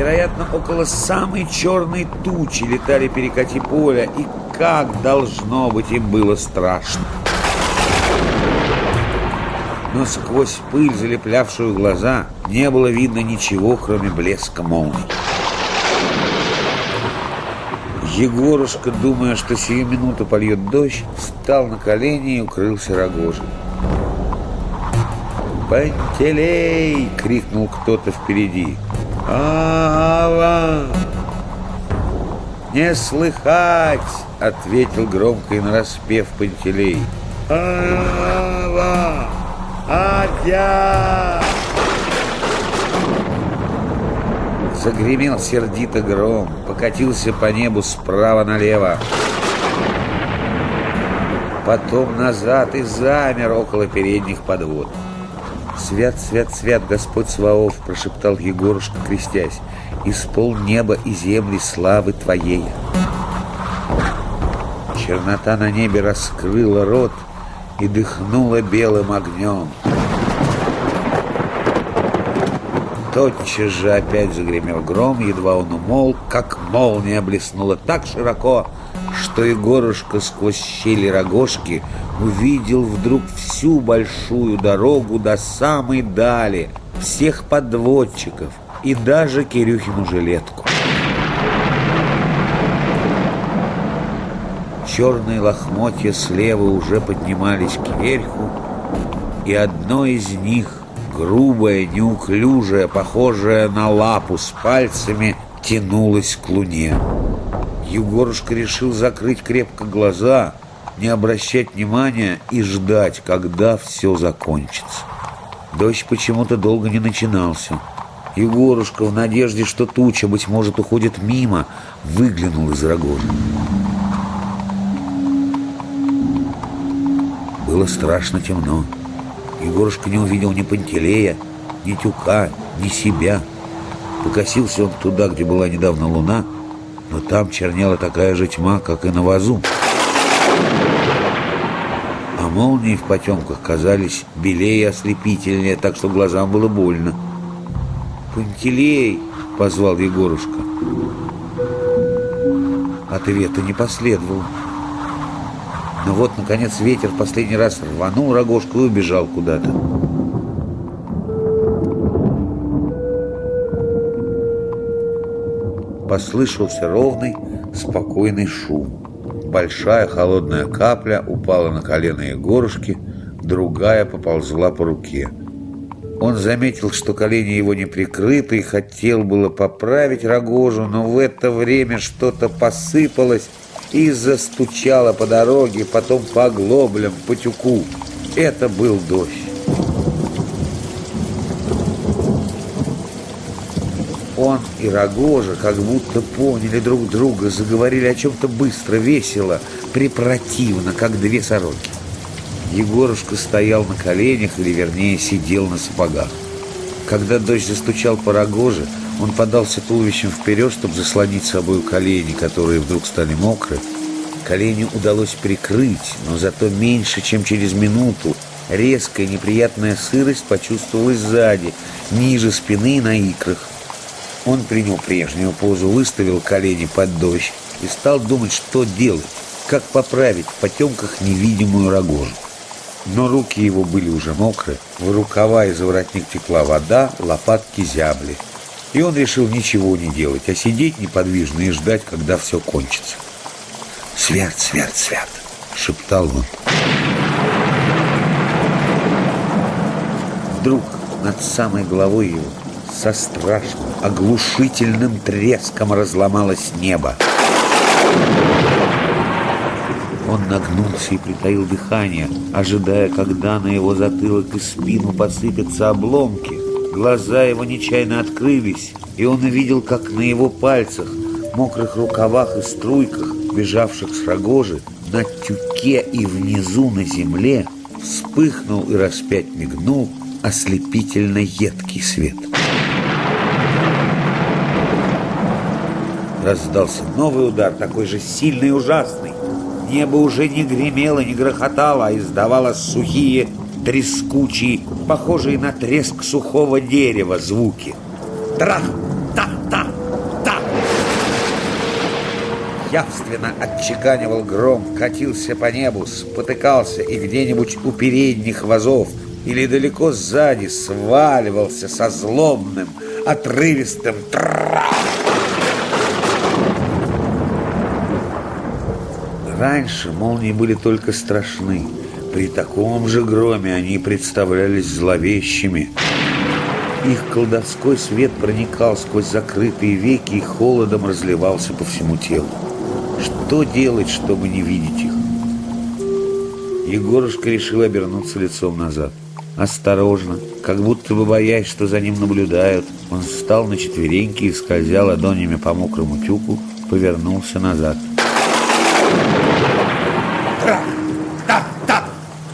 Вероятно, около самой черной тучи летали перекати поля, и как должно быть им было страшно. Но сквозь пыль, залеплявшую глаза, не было видно ничего, кроме блеска молний. Егорушка, думая, что сию минуту польет дождь, встал на колени и укрылся рогожей. «Пантелей!» — крикнул кто-то впереди. «Ава!» «Не слыхать!» — ответил громко и нараспев Пантелей. «Ава! Адя!» Загремел сердито гром, покатился по небу справа налево. Потом назад и замер около передних подвод. «Свят, свят, свят, Господь Сваов!» — прошептал Егорушка, крестясь. «Испол небо и земли славы Твоей!» Чернота на небе раскрыла рот и дыхнула белым огнем. Тотчас же опять загремел гром, едва он умолк, как молния блеснула так широко, что Егорушка сквозь щели рогожки увидел вдруг всю большую дорогу до самой дали, всех подводчиков и даже Кирюхину жилетку. Черные лохмотья слева уже поднимались кверху, и одно из них грубая, неуклюжая, похожая на лапу с пальцами, тянулась к луне. Егорушка решил закрыть крепко глаза, не обращать внимания и ждать, когда все закончится. Дождь почему-то долго не начинался. Егорушка в надежде, что туча, быть может, уходит мимо, выглянул из рогожи. Было страшно темно. Егорушка не увидел ни Пантелея, ни Тюка, ни себя. Покосился он туда, где была недавно луна, но там чернела такая же тьма, как и на вазу. А молнии в потемках казались белее и ослепительнее, так что глазам было больно. «Пантелей!» — позвал Егорушка. Ответа не последовало. Но вот, наконец, ветер последний раз рванул рогожку и убежал куда-то. Послышался ровный, спокойный шум. Большая холодная капля упала на колено Егорушки, другая поползла по руке. Он заметил, что колени его не прикрыты, и хотел было поправить рогожу, но в это время что-то посыпалось, и застучала по дороге, потом по оглоблям, по тюку. Это был дождь. Он и Рогожа как будто поняли друг друга, заговорили о чем-то быстро, весело, препротивно, как две сороки. Егорушка стоял на коленях, или вернее сидел на сапогах. Когда дождь застучал по Рогоже, он подался туловищем вперед, чтобы заслонить собой колени, которые вдруг стали мокры. Колени удалось прикрыть, но зато меньше, чем через минуту. Резкая неприятная сырость почувствовалась сзади, ниже спины на икрах. Он принял прежнюю позу, выставил колени под дождь и стал думать, что делать, как поправить в потемках невидимую рогожу. Но руки его были уже мокрые, в рукава и за воротник текла вода, лопатки зябли и он решил ничего не делать, а сидеть неподвижно и ждать, когда все кончится. «Свят, свят, свят!» — шептал он. Вдруг над самой головой его со страшным, оглушительным треском разломалось небо. Он нагнулся и притаил дыхание, ожидая, когда на его затылок и спину посыпятся обломки. Глаза его нечаянно открылись, и он увидел, как на его пальцах, мокрых рукавах и струйках, бежавших с рогожи, на тюке и внизу на земле, вспыхнул и распять мигнул ослепительно едкий свет. Раздался новый удар, такой же сильный и ужасный. Небо уже не гремело, не грохотало, а издавало сухие, трескучие, похожие на треск сухого дерева звуки. Трах! Та-та! Та! Явственно отчеканивал гром, катился по небу, спотыкался и где-нибудь у передних вазов или далеко сзади сваливался со злобным, отрывистым трах! Раньше молнии были только страшны. При таком же громе они представлялись зловещими. Их колдовской свет проникал сквозь закрытые веки и холодом разливался по всему телу. Что делать, чтобы не видеть их? Егорушка решил обернуться лицом назад. Осторожно, как будто бы боясь, что за ним наблюдают, он встал на четвереньки и, скользя ладонями по мокрому тюку, повернулся назад. Трах! Так! Так!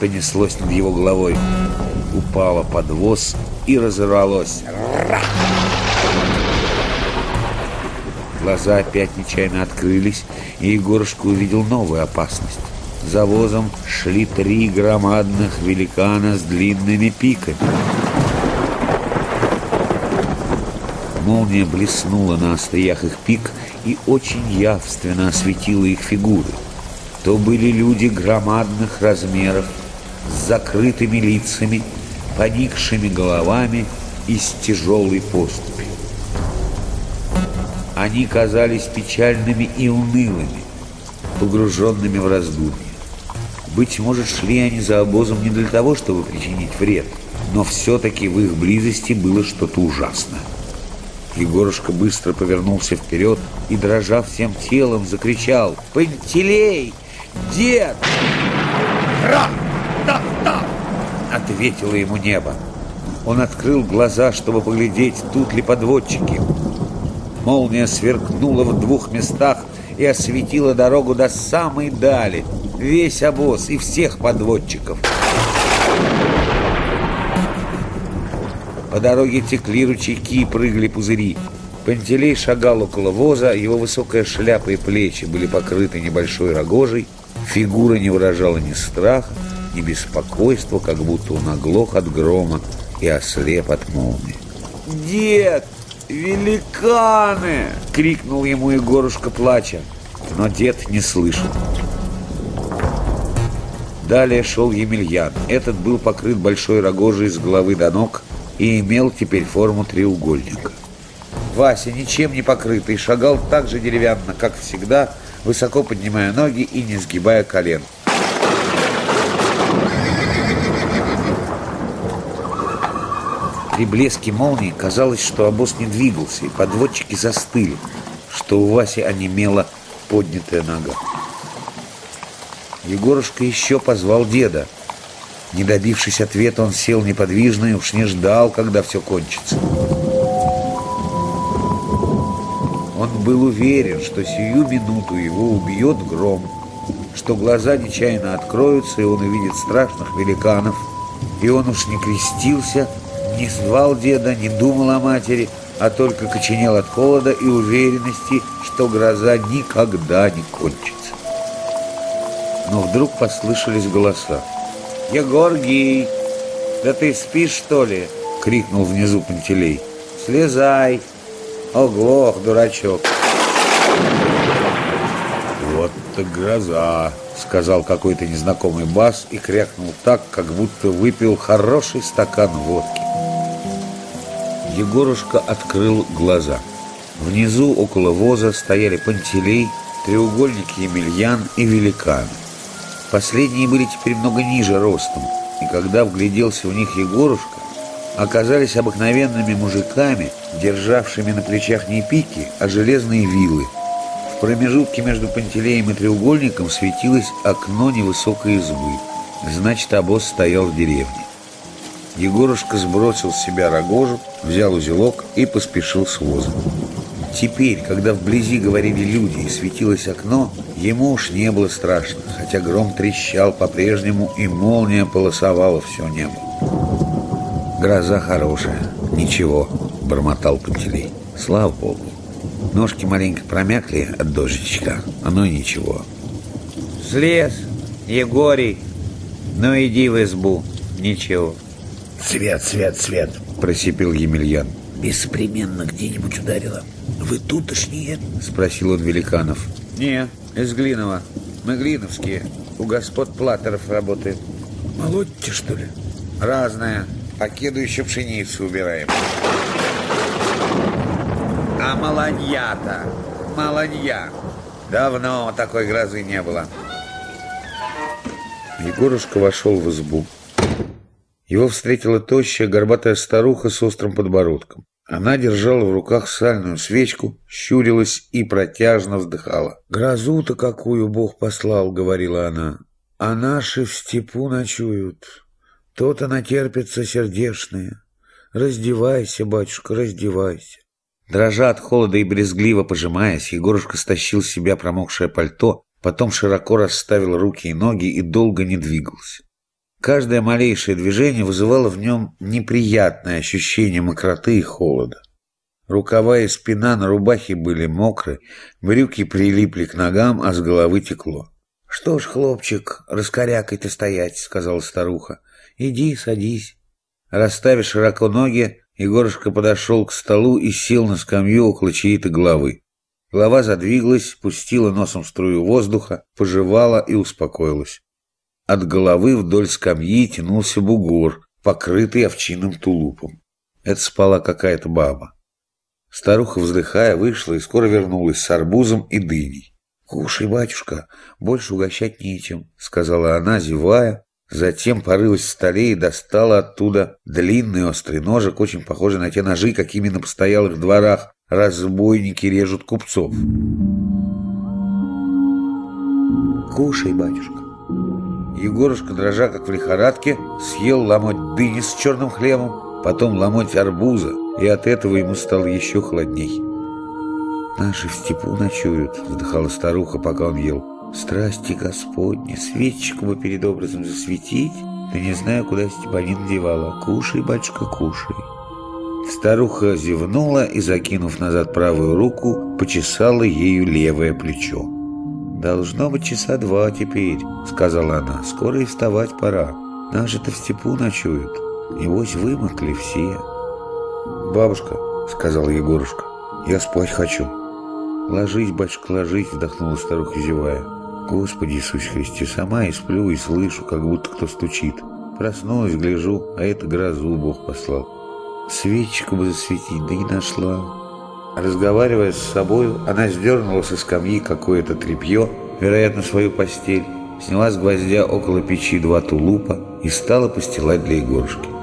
Понеслось над его головой. Упало под воз и разорвалось. Глаза опять нечаянно открылись, и Егорушка увидел новую опасность. За возом шли три громадных великана с длинными пиками. Молния блеснула на остриях их пик и очень явственно осветила их фигуры. То были люди громадных размеров, с закрытыми лицами, поникшими головами и с тяжелой поступью. Они казались печальными и унылыми, погруженными в раздумье. Быть может, шли они за обозом не для того, чтобы причинить вред, но все-таки в их близости было что-то ужасное. Егорушка быстро повернулся вперед и, дрожа всем телом, закричал «Пантелей! Дед!» «Ра! Да! Да!» — ответило ему небо. Он открыл глаза, чтобы поглядеть, тут ли подводчики. Молния сверкнула в двух местах и осветила дорогу до самой дали, весь обоз и всех подводчиков. По дороге текли ручейки и прыгали пузыри. Пантелей шагал около воза, его высокая шляпа и плечи были покрыты небольшой рогожей, фигура не выражала ни страха, ни беспокойства, как будто он оглох от грома и ослеп от молнии. «Дед, великаны!» — крикнул ему Егорушка, плача. Но дед не слышал. Далее шел Емельян. Этот был покрыт большой рогожей с головы до ног и имел теперь форму треугольника. Вася, ничем не покрытый, шагал так же деревянно, как всегда, высоко поднимая ноги и не сгибая колен. При блеске молнии казалось, что обоз не двигался, и подводчики застыли, что у Васи онемела поднятая нога. Егорушка еще позвал деда. Не добившись ответа, он сел неподвижно и уж не ждал, когда все кончится. Он был уверен, что сию минуту его убьет гром, что глаза нечаянно откроются, и он увидит страшных великанов, и он уж не крестился, не звал деда, не думал о матери, а только коченел от холода и уверенности, что гроза никогда не кончится. Но вдруг послышались голоса. «Егоргий, да ты спишь, что ли?» — крикнул внизу Пантелей. «Слезай! Оглох, дурачок!» «Вот так гроза!» — сказал какой-то незнакомый бас и крякнул так, как будто выпил хороший стакан водки. Егорушка открыл глаза. Внизу, около воза, стояли Пантелей, треугольник Емельян и Великан. Последние были теперь много ниже ростом, и когда вгляделся в них Егорушка, оказались обыкновенными мужиками, державшими на плечах не пики, а железные вилы. В промежутке между Пантелеем и треугольником светилось окно невысокой избы. Значит, обоз стоял в деревне. Егорушка сбросил с себя рогожу, взял узелок и поспешил с возом. Теперь, когда вблизи говорили люди и светилось окно, ему уж не было страшно, хотя гром трещал по-прежнему и молния полосовала все небо. «Гроза хорошая, ничего», — бормотал Пантелей. «Слава Богу. Ножки маленько промякли от дождичка, оно и ничего». «Слез, Егорий, ну иди в избу, ничего». «Свет, свет, свет!» – просипел Емельян. «Беспременно где-нибудь ударило. Вы тутошние?» – спросил он великанов. Не, из Глинова. Мы глиновские. У господ Платтеров работаем. Молодьте, что ли? Разное. Покеду еще пшеницу убираем. А маланья-то? Маланья. Давно такой грозы не было. Егорушка вошел в избу. Его встретила тощая горбатая старуха с острым подбородком. Она держала в руках сальную свечку, щурилась и протяжно вздыхала. «Грозу-то какую Бог послал», — говорила она. «А наши в степу ночуют. То-то натерпятся сердешные. Раздевайся, батюшка, раздевайся». Дрожа от холода и брезгливо пожимаясь, Егорушка стащил с себя промокшее пальто, потом широко расставил руки и ноги и долго не двигался. Каждое малейшее движение вызывало в нем неприятное ощущение мокроты и холода. Рукава и спина на рубахе были мокры, брюки прилипли к ногам, а с головы текло. — Что ж, хлопчик, раскорякой-то стоять, — сказала старуха. — Иди, садись. Расставив широко ноги, Егорушка подошел к столу и сел на скамью около чьей-то головы. Голова задвигалась, пустила носом струю воздуха, пожевала и успокоилась. От головы вдоль скамьи тянулся бугор, покрытый овчинным тулупом. Это спала какая-то баба. Старуха, вздыхая, вышла и скоро вернулась с арбузом и дыней. «Кушай, батюшка, больше угощать нечем», — сказала она, зевая. Затем порылась в столе и достала оттуда длинный острый ножик, очень похожий на те ножи, какими на постоялых дворах разбойники режут купцов. «Кушай, батюшка». Егорушка, дрожа как в лихорадке, съел ломоть дыни с черным хлебом, потом ломоть арбуза, и от этого ему стало еще холодней. «Наши в степу ночуют», — вздыхала старуха, пока он ел. «Страсти Господни, свечечку бы перед образом засветить, да не знаю, куда Степанин девала. Кушай, батюшка, кушай». Старуха зевнула и, закинув назад правую руку, почесала ею левое плечо. «Должно быть часа два теперь», — сказала она. «Скоро и вставать пора. Наши-то в степу ночуют. Небось, вымокли все». «Бабушка», — сказала Егорушка, — «я спать хочу». «Ложись, батюшка, ложись», — вздохнула старуха, зевая. «Господи Иисус Христе, сама и сплю, и слышу, как будто кто стучит. Проснулась, гляжу, а это грозу Бог послал. Свечечку бы засветить, да и нашла». Разговаривая с собою, она сдернула со скамьи какое-то тряпье, вероятно, свою постель, сняла с гвоздя около печи два тулупа и стала постилать для Егорушки.